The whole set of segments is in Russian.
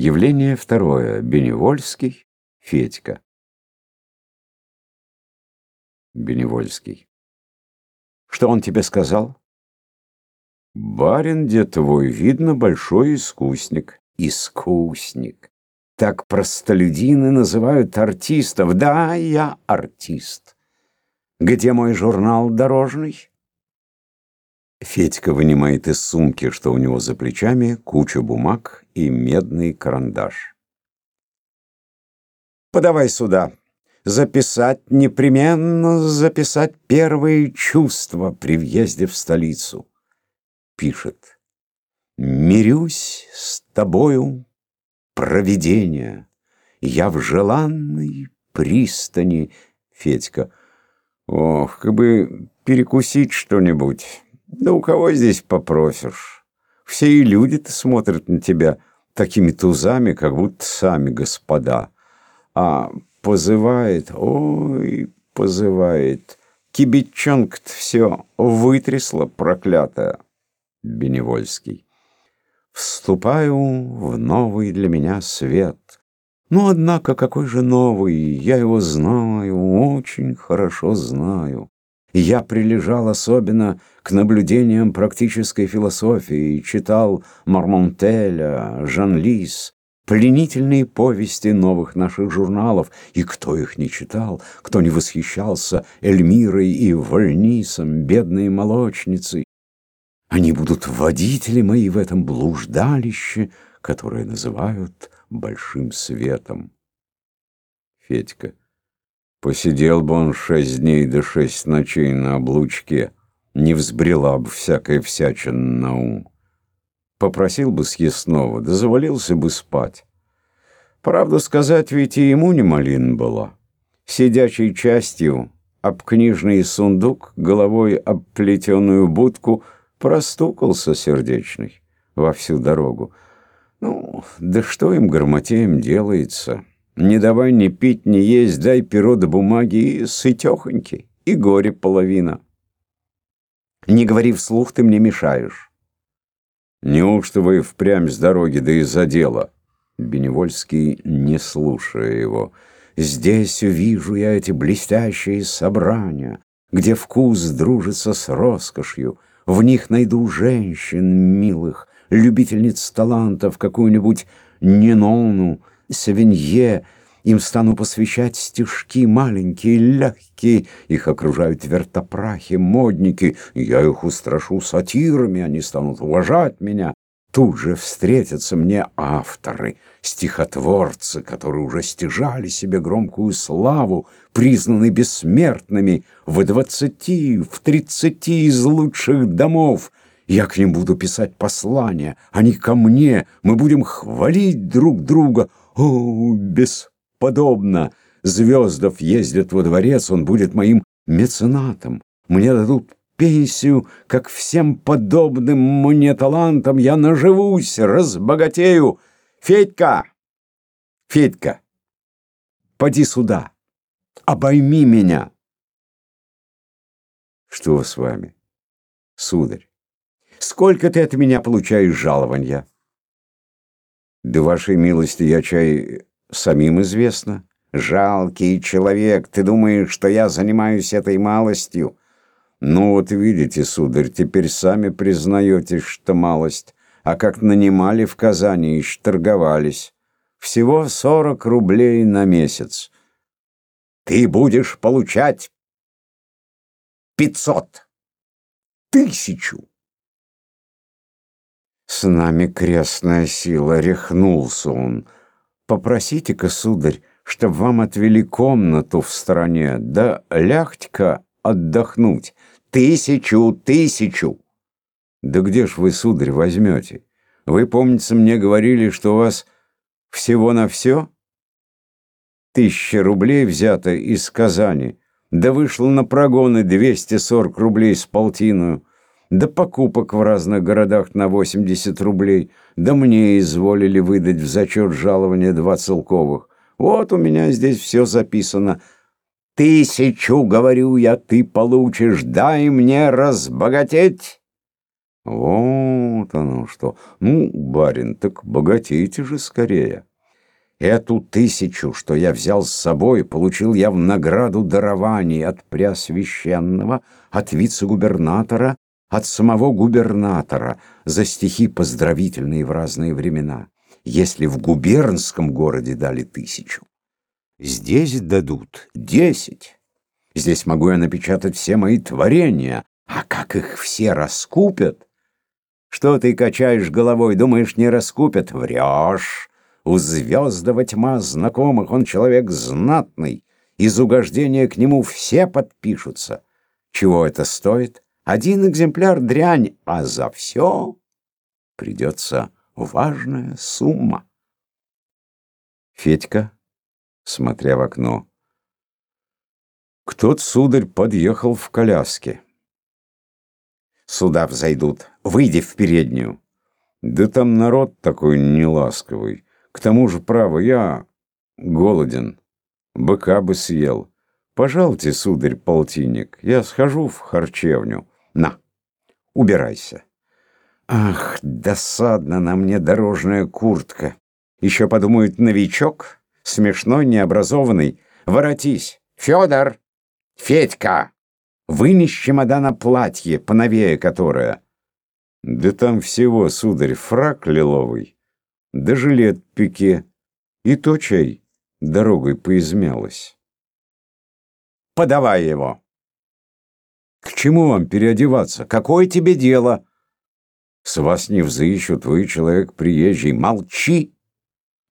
Явление второе. Беневольский. Федька. Беневольский. Что он тебе сказал? Барин, где твой, видно, большой искусник. Искусник. Так простолюдины называют артистов. Да, я артист. Где мой журнал дорожный? Федька вынимает из сумки, что у него за плечами, кучу бумаг и медный карандаш. «Подавай сюда. Записать, непременно записать первые чувства при въезде в столицу». Пишет. «Мирюсь с тобою, провидение, я в желанной пристани». Федька. «Ох, как бы перекусить что-нибудь». Да у кого здесь попросишь? Все и люди-то смотрят на тебя такими тузами, как будто сами господа. А позывает, ой, позывает. Кибитчонка-то все вытрясла, проклятая. Беневольский. Вступаю в новый для меня свет. Ну, однако, какой же новый, я его знаю, очень хорошо знаю. Я прилежал особенно к наблюдениям практической философии, читал Мармонтеля, Жан-Лис, пленительные повести новых наших журналов, и кто их не читал, кто не восхищался Эльмирой и Вольнисом, бедной молочницей. Они будут водители мои в этом блуждалище, которое называют большим светом. Федька. Посидел бы он шесть дней до шесть ночей на облучке, не взбрела бы всякая всячина на ум. Попросил бы съестного, да завалился бы спать. Правда сказать, ведь и ему не малин была. Сидячей частью об книжный сундук, головой об плетеную будку, простукался сердечный во всю дорогу. Ну, да что им, грамотеем, делается?» Не давай ни пить, ни есть, дай перо до бумаги и сытехоньки, и горе половина. Не говори вслух, ты мне мешаешь. Неужто вы впрямь с дороги, да из-за дела? Беневольский, не слушая его. Здесь увижу я эти блестящие собрания, где вкус дружится с роскошью. В них найду женщин милых, любительниц талантов, какую-нибудь Нинону, Савинье, им стану посвящать стишки маленькие, легкие, их окружают вертопрахи, модники, я их устрашу сатирами, они станут уважать меня. Тут же встретятся мне авторы, стихотворцы, которые уже стяжали себе громкую славу, признаны бессмертными в двадцати, в тридцати из лучших домов. Я к ним буду писать послания, они ко мне, мы будем хвалить друг друга. О, бесподобно! Звездов ездят во дворец, он будет моим меценатом. Мне дадут пенсию, как всем подобным мне талантам. Я наживусь, разбогатею. Федька! Федька! Поди сюда! Обойми меня! Что с вами, сударь? Сколько ты от меня получаешь жалования? Да вашей милости я чай самим известно. Жалкий человек, ты думаешь, что я занимаюсь этой малостью? Ну вот видите, сударь, теперь сами признаете, что малость. А как нанимали в Казани, еще торговались. Всего сорок рублей на месяц. Ты будешь получать пятьсот, тысячу. С нами крестная сила, рехнулся он. Попросите-ка, сударь, чтоб вам отвели комнату в стороне, да лягте-ка отдохнуть. Тысячу, тысячу! Да где ж вы, сударь, возьмете? Вы, помнится, мне говорили, что у вас всего на все? Тысяча рублей взято из Казани, да вышло на прогоны 240 рублей с полтиною да покупок в разных городах на 80 рублей, да мне изволили выдать в зачет жалования два целковых. Вот у меня здесь все записано. Тысячу, говорю я, ты получишь, дай мне разбогатеть. Вот оно что. Ну, барин, так богатейте же скорее. Эту тысячу, что я взял с собой, получил я в награду дарований от Преосвященного, от вице-губернатора, от самого губернатора за стихи поздравительные в разные времена. Если в губернском городе дали тысячу, здесь дадут десять. Здесь могу я напечатать все мои творения, а как их все раскупят? Что ты качаешь головой, думаешь, не раскупят? Врешь. У звездова тьма знакомых, он человек знатный. Из угождения к нему все подпишутся. Чего это стоит? Один экземпляр дрянь, а за все придется важная сумма. Федька, смотря в окно. Кто-то, сударь, подъехал в коляске. Сюда взойдут. Выйди в переднюю. Да там народ такой неласковый. К тому же, право, я голоден. Быка бы съел. Пожалуйте, сударь, полтинник. Я схожу в харчевню. На, убирайся. Ах, досадно на мне дорожная куртка. Еще подумают, новичок, смешной, необразованный. Воротись. Федор! Федька! Вынь из чемодана платье, поновее которое. Да там всего, сударь, фрак лиловый да жилет пике, и то чай дорогой поизмялась. Подавай его. К чему вам переодеваться? Какое тебе дело? С вас не взыщут, вы человек приезжий. Молчи!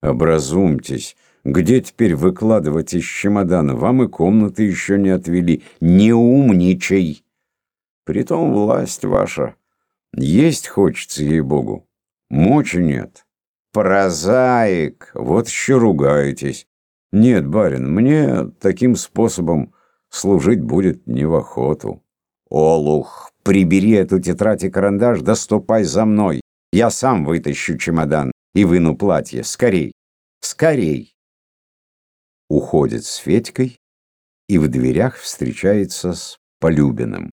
Образумьтесь. Где теперь выкладывать из чемодана? Вам и комнаты еще не отвели. Не умничай. Притом власть ваша. Есть хочется, ей-богу. Мочи нет. Прозаик, вот еще ругаетесь. Нет, барин, мне таким способом служить будет не в охоту. Олух, прибери эту тетрадь и карандаш, да за мной. Я сам вытащу чемодан и выну платье. Скорей, скорей. Уходит с Федькой и в дверях встречается с Полюбиным.